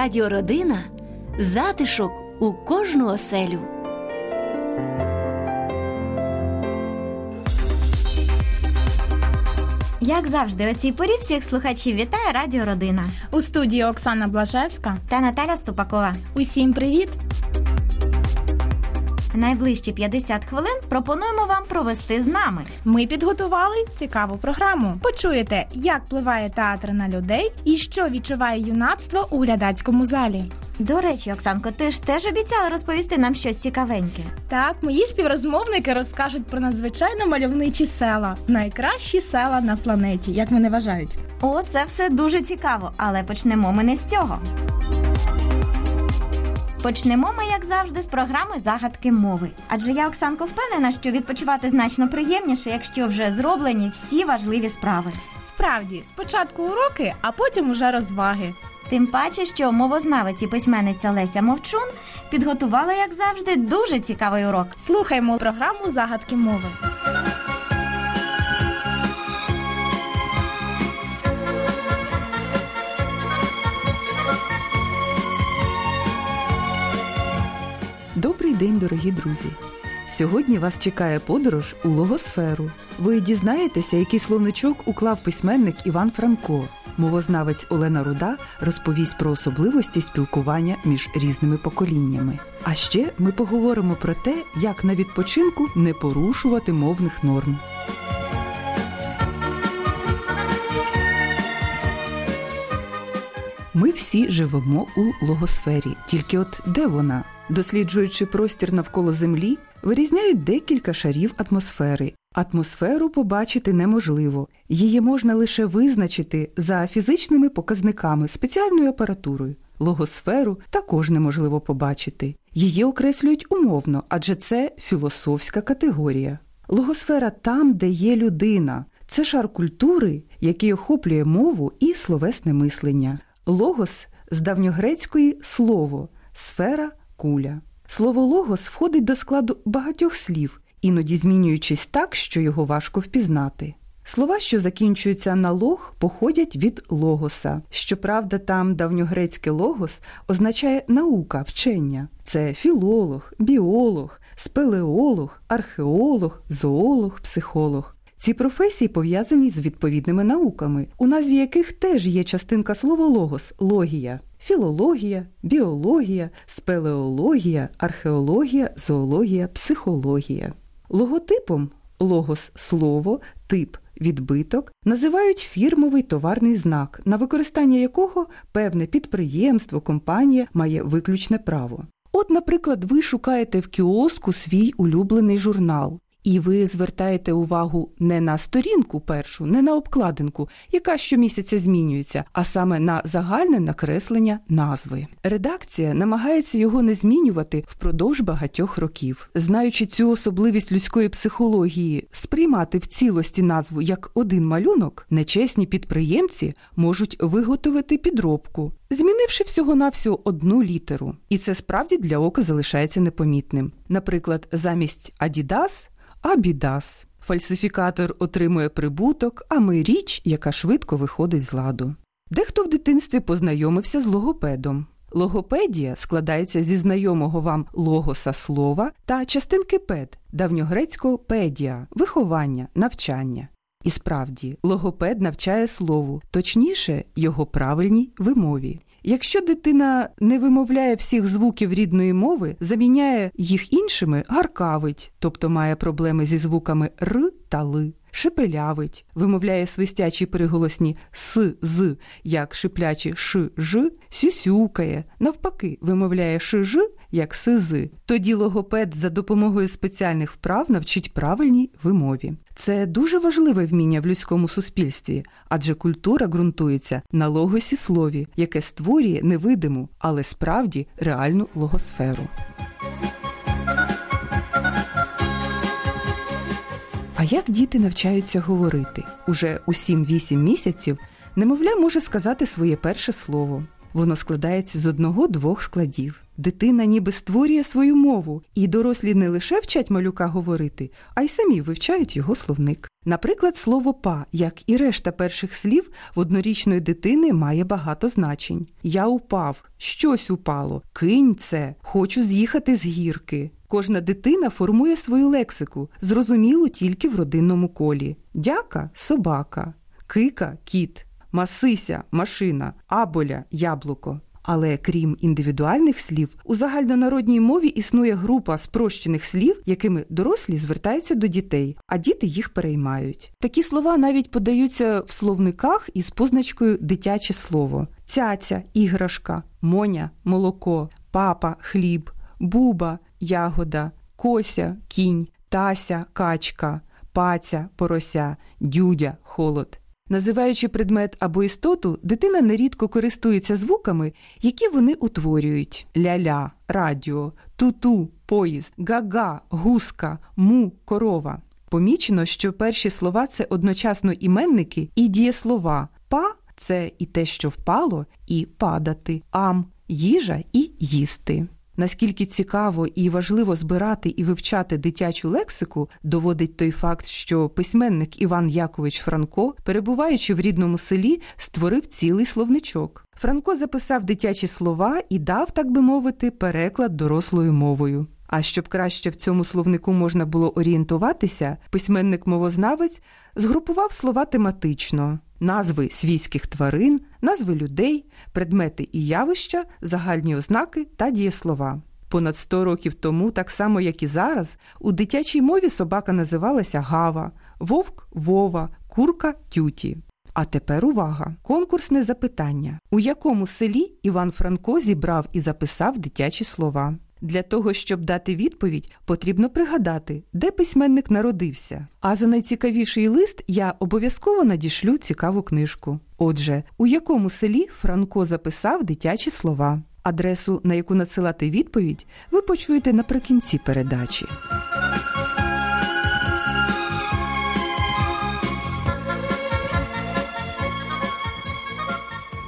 Радіородина затишок у кожну оселю. Як завжди, у цій порі всіх слухачів вітає Радіо Родина У студії Оксана Блажевська. та Наталя Ступакова. Усім привіт! Найближчі 50 хвилин пропонуємо вам провести з нами. Ми підготували цікаву програму. Почуєте, як впливає театр на людей і що відчуває юнацтво у глядацькому залі. До речі, Оксанко, ти ж теж обіцяла розповісти нам щось цікавеньке. Так, мої співрозмовники розкажуть про надзвичайно мальовничі села, найкращі села на планеті, як вони вважають. О, це все дуже цікаво, але почнемо ми не з цього. Почнемо ми, як завжди, з програми загадки мови. Адже я, Оксанко, впевнена, що відпочивати значно приємніше, якщо вже зроблені всі важливі справи. Справді, спочатку уроки, а потім уже розваги. Тим паче, що мовознавець і письменниця Леся Мовчун підготувала, як завжди, дуже цікавий урок. Слухаймо програму загадки мови. День, дорогі друзі! Сьогодні вас чекає подорож у логосферу. Ви дізнаєтеся, який словничок уклав письменник Іван Франко. Мовознавець Олена Руда розповість про особливості спілкування між різними поколіннями. А ще ми поговоримо про те, як на відпочинку не порушувати мовних норм. Ми всі живемо у логосфері, тільки от де вона? Досліджуючи простір навколо Землі, вирізняють декілька шарів атмосфери. Атмосферу побачити неможливо, її можна лише визначити за фізичними показниками спеціальною апаратурою. Логосферу також неможливо побачити. Її окреслюють умовно, адже це філософська категорія. Логосфера там, де є людина. Це шар культури, який охоплює мову і словесне мислення. Логос з давньогрецької слово, сфера куля. Слово логос входить до складу багатьох слів, іноді змінюючись так, що його важко впізнати. Слова, що закінчуються на лог, походять від логоса. Щоправда, там давньогрецьке логос означає наука, вчення. Це філолог, біолог, спелеолог, археолог, зоолог, психолог. Ці професії пов'язані з відповідними науками, у назві яких теж є частинка слова логос логія. Філологія, біологія, спелеологія, археологія, зоологія, психологія. Логотипом логос слово, тип відбиток називають фірмовий товарний знак, на використання якого певне підприємство, компанія має виключне право. От, наприклад, ви шукаєте в кіоску свій улюблений журнал. І ви звертаєте увагу не на сторінку першу, не на обкладинку, яка щомісяця змінюється, а саме на загальне накреслення назви. Редакція намагається його не змінювати впродовж багатьох років. Знаючи цю особливість людської психології, сприймати в цілості назву як один малюнок, нечесні підприємці можуть виготовити підробку. Змінивши всього-навсього одну літеру, і це справді для ока залишається непомітним. Наприклад, замість Adidas Абідас. Фальсифікатор отримує прибуток, а ми річ, яка швидко виходить з ладу. Дехто в дитинстві познайомився з логопедом. Логопедія складається зі знайомого вам логоса слова та частинки пед, давньогрецького педія, виховання, навчання. І справді, логопед навчає слову, точніше, його правильній вимові. Якщо дитина не вимовляє всіх звуків рідної мови, заміняє їх іншими, гаркавить, тобто має проблеми зі звуками р та ли, шепелявить, вимовляє свистячі приголосні с, з, як шиплячі ш, ж, сюсюкає, навпаки, вимовляє ш, ж, як с, з. Тоді логопед за допомогою спеціальних вправ навчить правильній вимові. Це дуже важливе вміння в людському суспільстві, адже культура ґрунтується на логосі слові, яке створює невидиму, але справді реальну логосферу. А як діти навчаються говорити? Уже у 7-8 місяців немовля може сказати своє перше слово. Воно складається з одного-двох складів. Дитина ніби створює свою мову, і дорослі не лише вчать малюка говорити, а й самі вивчають його словник. Наприклад, слово па, як і решта перших слів в однорічної дитини має багато значень. Я упав, щось упало, кинь це, хочу з'їхати з гірки. Кожна дитина формує свою лексику, зрозумілу тільки в родинному колі. Дяка собака, кика кіт, масися машина, аболя яблуко. Але крім індивідуальних слів, у загальнонародній мові існує група спрощених слів, якими дорослі звертаються до дітей, а діти їх переймають. Такі слова навіть подаються в словниках із позначкою дитяче слово: цяця, іграшка, моня, молоко, папа, хліб, буба, ягода, кося, кінь, тася, качка, паця, порося, дюдя, холод. Називаючи предмет або істоту, дитина нерідко користується звуками, які вони утворюють: ля-ля, радіо, ту-ту, поїзд, га-га, гуска, му, корова. Помічено, що перші слова це одночасно іменники і дієслова. Па це і те, що впало, і падати, ам їжа і їсти. Наскільки цікаво і важливо збирати і вивчати дитячу лексику, доводить той факт, що письменник Іван Якович Франко, перебуваючи в рідному селі, створив цілий словничок. Франко записав дитячі слова і дав, так би мовити, переклад дорослою мовою. А щоб краще в цьому словнику можна було орієнтуватися, письменник-мовознавець згрупував слова тематично назви свійських тварин, назви людей, предмети і явища, загальні ознаки та дієслова. Понад 100 років тому, так само як і зараз, у дитячій мові собака називалася Гава, вовк Вова, курка Тюті. А тепер увага! Конкурсне запитання: у якому селі Іван Франко зібрав і записав дитячі слова? Для того, щоб дати відповідь, потрібно пригадати, де письменник народився. А за найцікавіший лист я обов'язково надішлю цікаву книжку. Отже, у якому селі Франко записав дитячі слова? Адресу, на яку надсилати відповідь, ви почуєте наприкінці передачі.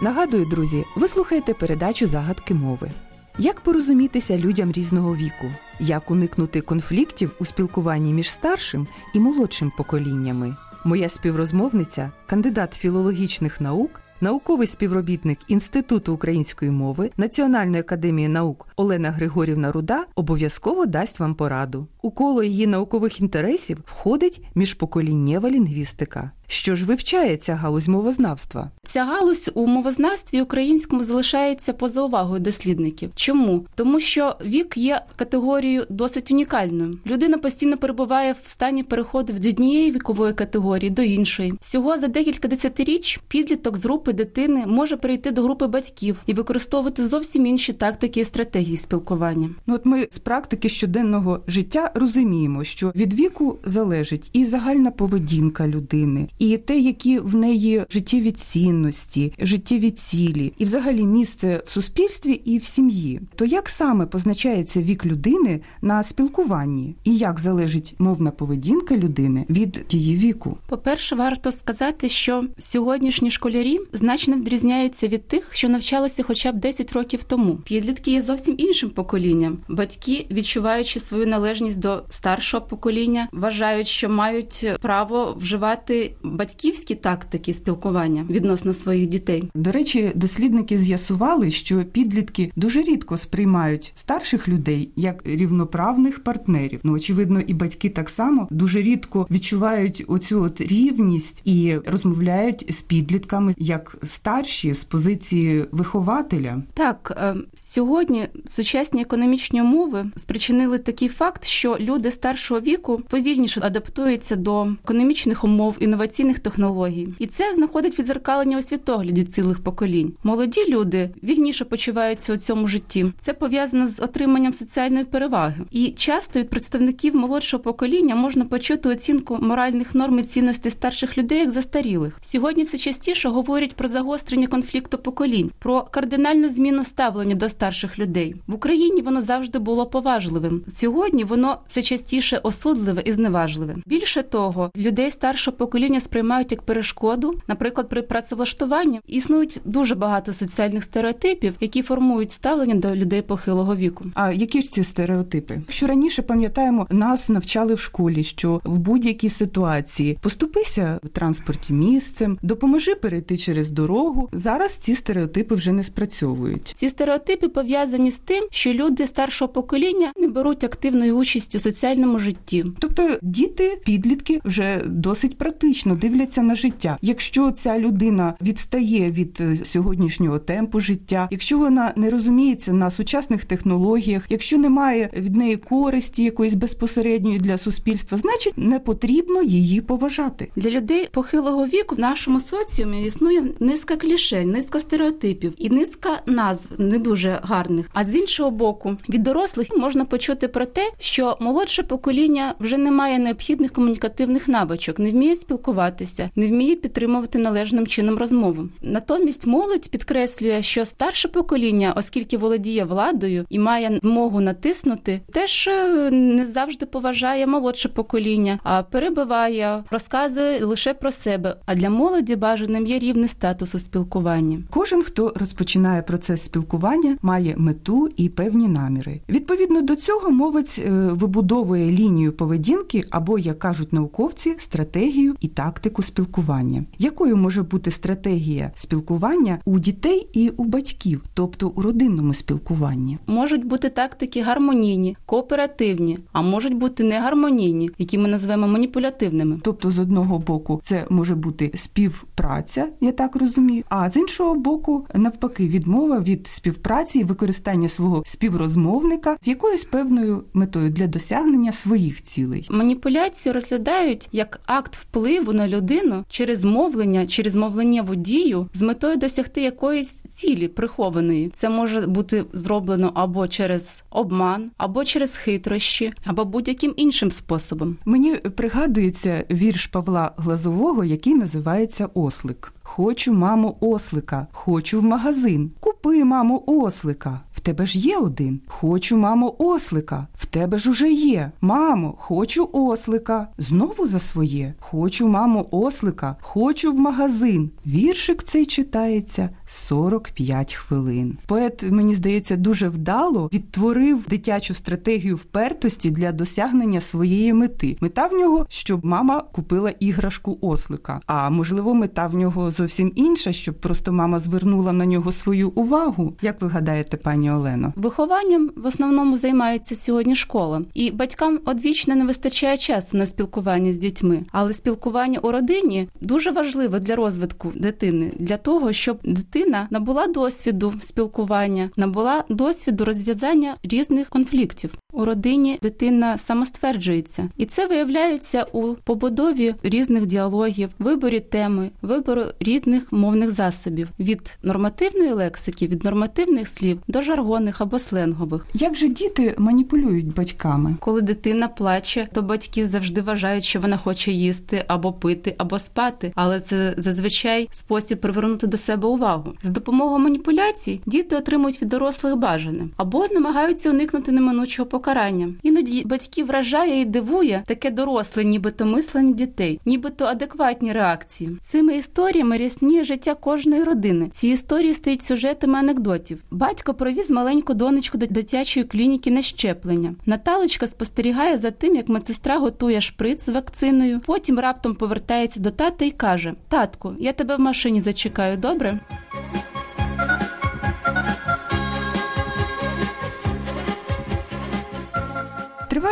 Нагадую, друзі, ви слухаєте передачу загадки мови. Як порозумітися людям різного віку, як уникнути конфліктів у спілкуванні між старшим і молодшим поколіннями? Моя співрозмовниця, кандидат філологічних наук, науковий співробітник Інституту української мови Національної академії наук Олена Григорівна Руда обов'язково дасть вам пораду. У коло її наукових інтересів входить міжпоколіннєва лінгвістика. Що ж вивчає ця галузь мовознавства? Ця галузь у мовознавстві українському залишається поза увагою дослідників. Чому? Тому що вік є категорією досить унікальною. Людина постійно перебуває в стані переходу від однієї вікової категорії до іншої. Всього за декілька десятиріч підліток з групи дитини може перейти до групи батьків і використовувати зовсім інші тактики і стратегії спілкування. Ну от ми з практики щоденного життя розуміємо, що від віку залежить і загальна поведінка людини і те, які в неї життєві цінності, життєві цілі, і взагалі місце в суспільстві і в сім'ї. То як саме позначається вік людини на спілкуванні, і як залежить мовна поведінка людини від її віку? По-перше, варто сказати, що сьогоднішні школярі значно відрізняються від тих, що навчалися хоча б 10 років тому. Підлітки є зовсім іншим поколінням. Батьки, відчуваючи свою належність до старшого покоління, вважають, що мають право вживати батьківські тактики спілкування відносно своїх дітей. До речі, дослідники з'ясували, що підлітки дуже рідко сприймають старших людей як рівноправних партнерів. Ну очевидно, і батьки так само дуже рідко відчувають оцю от рівність і розмовляють з підлітками як старші з позиції вихователя. Так е, сьогодні сучасні економічні умови спричинили такий факт, що люди старшого віку повільніше адаптуються до економічних умов інноваційних технологій, і це знаходить відзеркалення у світогляді цілих поколінь. Молоді люди вільніше почуваються у цьому житті. Це пов'язано з отриманням соціальної переваги, і часто від представників молодшого покоління можна почути оцінку моральних норм і цінностей старших людей як застарілих. Сьогодні все частіше говорять про загострення конфлікту поколінь, про кардинальну зміну ставлення до старших людей в Україні. Воно завжди було поважливим. Сьогодні воно все частіше осудливе і зневажливе. Більше того, людей старшого покоління сприймають як перешкоду, наприклад, при працевлаштуванні існують дуже багато соціальних стереотипів, які формують ставлення до людей похилого віку. А які ж ці стереотипи? Що раніше пам'ятаємо, нас навчали в школі, що в будь-якій ситуації поступися в транспорті місцем, допоможи перейти через дорогу. Зараз ці стереотипи вже не спрацьовують. Ці стереотипи пов'язані з тим, що люди старшого покоління не беруть активної участі у соціальному житті. Тобто діти, підлітки вже досить практично дивляться на життя. Якщо ця людина відстає від е, сьогоднішнього темпу життя, якщо вона не розуміється на сучасних технологіях, якщо немає від неї користі якоїсь безпосередньої для суспільства, значить не потрібно її поважати. Для людей похилого віку в нашому соціумі існує низка кліше, низка стереотипів і низка назв не дуже гарних. А з іншого боку, від дорослих можна почути про те, що молодше покоління вже не має необхідних комунікативних навичок, не вміє спілкуватися, не вміє підтримувати належним чином розмову. Натомість молодь підкреслює, що старше покоління, оскільки володіє владою і має змогу натиснути, теж е, не завжди поважає молодше покоління, а перебиває, розказує лише про себе. А для молоді бажаним є рівний статус у спілкуванні. Кожен, хто розпочинає процес спілкування, має мету і певні наміри. Відповідно до цього, мовець е, вибудовує лінію поведінки або, як кажуть науковці, стратегію і тактику спілкування. Якою може бути стратегія спілкування у дітей і у батьків, тобто у родинному спілкуванні? Можуть бути тактики гармонійні, кооперативні, а можуть бути негармонійні, які ми називаємо маніпулятивними. Тобто, з одного боку, це може бути співпраця, я так розумію, а з іншого боку, навпаки, відмова від співпраці і використання свого співрозмовника з якоюсь певною метою для досягнення своїх цілей. Маніпуляцію розглядають як акт впливу на людину через мовлення, через мовленнєву дію з метою досягти якоїсь цілі прихованої. Це може бути зроблено або через обман, або через хитрощі, або будь-яким іншим способом. Мені пригадується вірш Павла Глазового, який називається Ослик. Хочу, мамо, ослика, хочу в магазин. Купи, мамо, ослика. Тебе ж є один. Хочу, мамо, ослика. В тебе ж уже є. Мамо, хочу ослика. Знову за своє. Хочу, мамо, ослика. Хочу в магазин. Віршик цей читається 45 хвилин. Поет, мені здається, дуже вдало відтворив дитячу стратегію впертості для досягнення своєї мети. Мета в нього, щоб мама купила іграшку ослика. А можливо, мета в нього зовсім інша, щоб просто мама звернула на нього свою увагу. Як ви гадаєте, пані Олено? Вихованням в основному займається сьогодні школа, і батькам одвічно не вистачає часу на спілкування з дітьми. Але спілкування у родині дуже важливе для розвитку дитини, для того, щоб дитина набула досвіду спілкування, набула досвіду розв'язання різних конфліктів. У родині дитина самостверджується, і це виявляється у побудові різних діалогів, виборі теми, вибору різних мовних засобів від нормативної лексики, від нормативних слів до жаргонних або сленгових. Як же діти маніпулюють батьками? Коли дитина плаче, то батьки завжди вважають, що вона хоче їсти або пити, або спати, але це зазвичай спосіб привернути до себе увагу. З допомогою маніпуляцій діти отримують від дорослих бажане або намагаються уникнути неминучого покарання. Іноді батьків вражає і дивує таке доросле, нібито мислення дітей, нібито адекватні реакції. Цими історіями рясніє життя кожної родини. Ці історії стають сюжетами анекдотів. Батько провіз маленьку донечку до дитячої клініки на щеплення. Наталочка спостерігає за тим, як медсестра готує шприц з вакциною. Потім раптом повертається до тата і каже: Татку, я тебе в машині зачекаю, добре?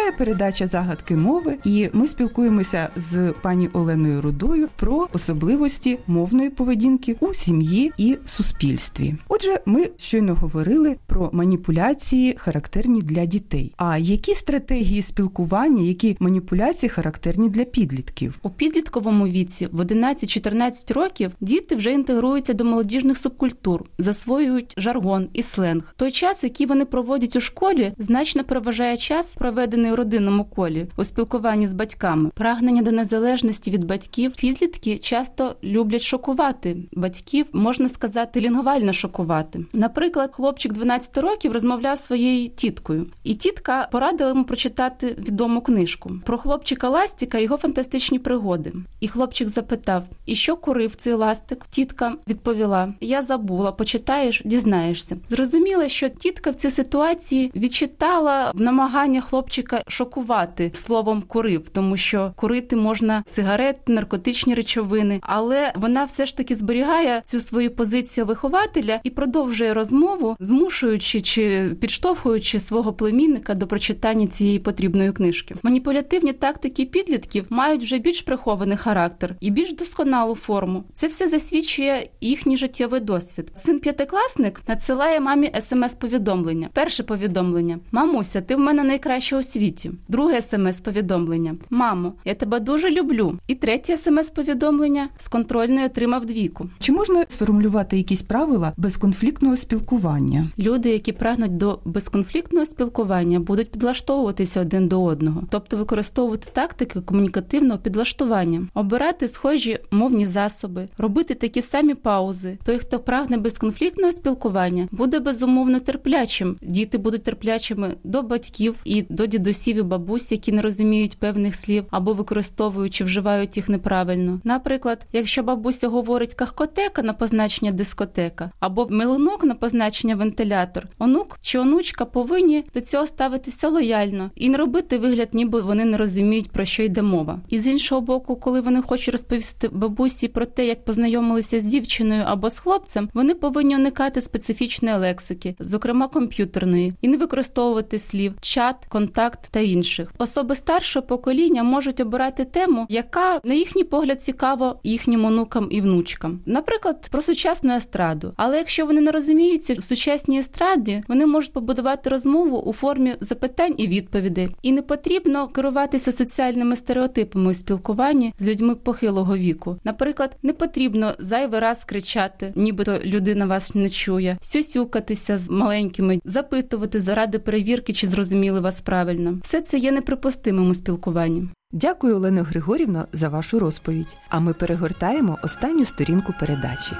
Триває передача загадки мови, і ми спілкуємося з пані Оленою Рудою про особливості мовної поведінки у сім'ї і суспільстві. Отже, ми щойно говорили про маніпуляції, характерні для дітей. А які стратегії спілкування, які маніпуляції характерні для підлітків? У підлітковому віці в 11-14 років діти вже інтегруються до молодіжних субкультур, засвоюють жаргон і сленг. Той час, який вони проводять у школі, значно переважає час проведений у родинному колі у спілкуванні з батьками. Прагнення до незалежності від батьків підлітки часто люблять шокувати батьків, можна сказати, лінгвально шокувати. Наприклад, хлопчик 12 років розмовляв зі своєю тіткою, і тітка порадила йому прочитати відому книжку про хлопчика Ластіка і його фантастичні пригоди. І хлопчик запитав: І що курив цей ластик? Тітка відповіла: Я забула, почитаєш, дізнаєшся. Зрозуміло, що тітка в цій ситуації відчитала намагання хлопчика шокувати словом курив, тому що курити можна сигарети, наркотичні речовини, але вона все ж таки зберігає цю свою позицію вихователя і продовжує розмову, змушуючи чи підштовхуючи свого племінника до прочитання цієї потрібної книжки. Маніпулятивні тактики підлітків мають вже більш прихований характер і більш досконалу форму. Це все засвідчує їхній життєвий досвід. Син п'ятикласник надсилає мамі смс-повідомлення. Перше повідомлення: Мамуся, ти в мене найкраща у світі. Друге смс-повідомлення: Мамо, я тебе дуже люблю. І третє смс-повідомлення з контрольної отримав двійку. Чи можна сформулювати якісь правила безконфліктного спілкування? Люди, які прагнуть до безконфліктного спілкування, будуть підлаштовуватися один до одного, тобто використовувати тактики комунікативного підлаштування, обирати схожі мовні засоби, робити такі самі паузи. Той, хто прагне безконфліктного спілкування, буде безумовно терплячим. Діти будуть терплячими до батьків і до дідусів і бабусь, які не розуміють певних слів або використовують чи вживають їх неправильно. Наприклад, якщо бабуся говорить кахкотека на позначення дискотека або милинок на позначення вентилятор, онук чи онучка повинні до цього ставитися лояльно і не робити вигляд, ніби вони не розуміють про що йде мова. І з іншого боку, коли вони хочуть розповісти бабусі про те, як познайомилися з дівчиною або з хлопцем, вони повинні уникати специфічної лексики, зокрема комп'ютерної, і не використовувати слів, чат, контакт та інших. Особи старшого покоління можуть обирати тему, яка на їхній погляд цікава їхнім онукам і внучкам, наприклад, про сучасну естраду. Але якщо вони не розуміються в сучасній естраді, вони можуть побудувати розмову у формі запитань і відповідей, і не потрібно керуватися соціальними стереотипами у спілкуванні з людьми похилого віку. Наприклад, не потрібно зайвий раз кричати, нібито людина вас не чує, сюсюкатися з маленькими, запитувати заради перевірки, чи зрозуміли вас правильно. Все це є неприпустимим у спілкуванні. Дякую, Олено Григорівно, за вашу розповідь. А ми перегортаємо останню сторінку передачі.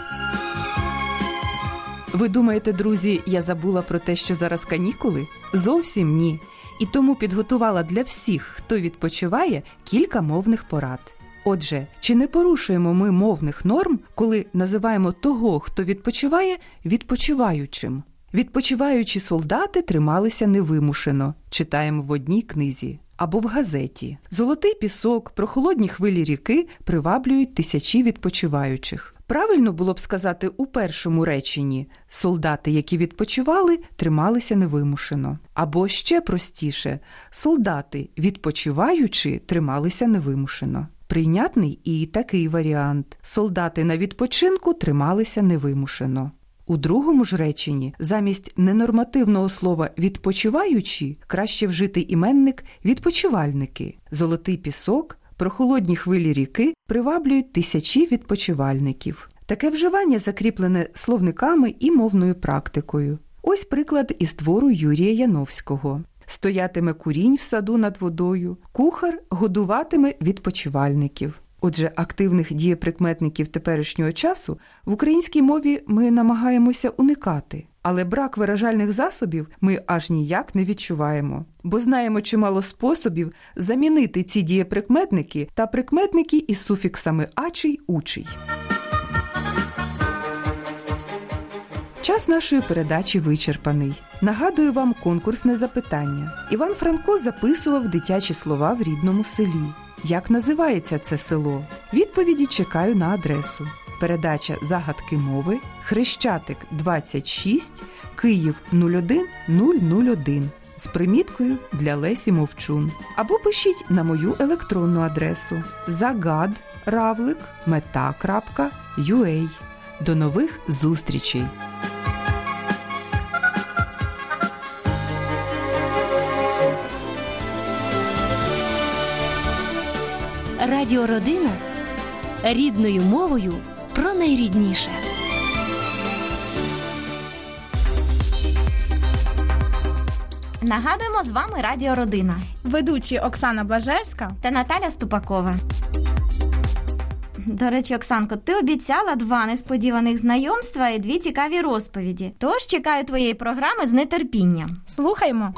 Ви думаєте, друзі, я забула про те, що зараз канікули? Зовсім ні. І тому підготувала для всіх, хто відпочиває, кілька мовних порад. Отже, чи не порушуємо ми мовних норм, коли називаємо того, хто відпочиває, відпочиваючим? Відпочиваючі солдати трималися невимушено, читаємо в одній книзі. Або в газеті Золотий пісок, прохолодні хвилі ріки приваблюють тисячі відпочиваючих. Правильно було б сказати у першому реченні солдати, які відпочивали, трималися невимушено. Або ще простіше солдати, відпочиваючи, трималися невимушено. Прийнятний і такий варіант солдати на відпочинку трималися невимушено. У другому ж реченні замість ненормативного слова відпочиваючі краще вжити іменник відпочивальники. Золотий пісок, прохолодні хвилі ріки приваблюють тисячі відпочивальників. Таке вживання закріплене словниками і мовною практикою. Ось приклад із твору Юрія Яновського. Стоятиме курінь в саду над водою, кухар годуватиме відпочивальників. Отже, активних дієприкметників теперішнього часу в українській мові ми намагаємося уникати, але брак виражальних засобів ми аж ніяк не відчуваємо, бо знаємо чимало способів замінити ці дієприкметники та прикметники із суфіксами ачий учий. Час нашої передачі вичерпаний. Нагадую вам конкурсне запитання. Іван Франко записував дитячі слова в рідному селі. Як називається це село? Відповіді чекаю на адресу. Передача Загадки мови Хрещатик 26 Київ 01001 з приміткою для Лесі Мовчун. Або пишіть на мою електронну адресу загад равлик meta.ua. До нових зустрічей! Радіородина рідною мовою про найрідніше. Нагадуємо, з вами Радіо Родина Ведучі Оксана Блажевська. та Наталя Ступакова. До речі, Оксанко, ти обіцяла два несподіваних знайомства і дві цікаві розповіді. Тож чекаю твоєї програми з нетерпінням. Слухаймо.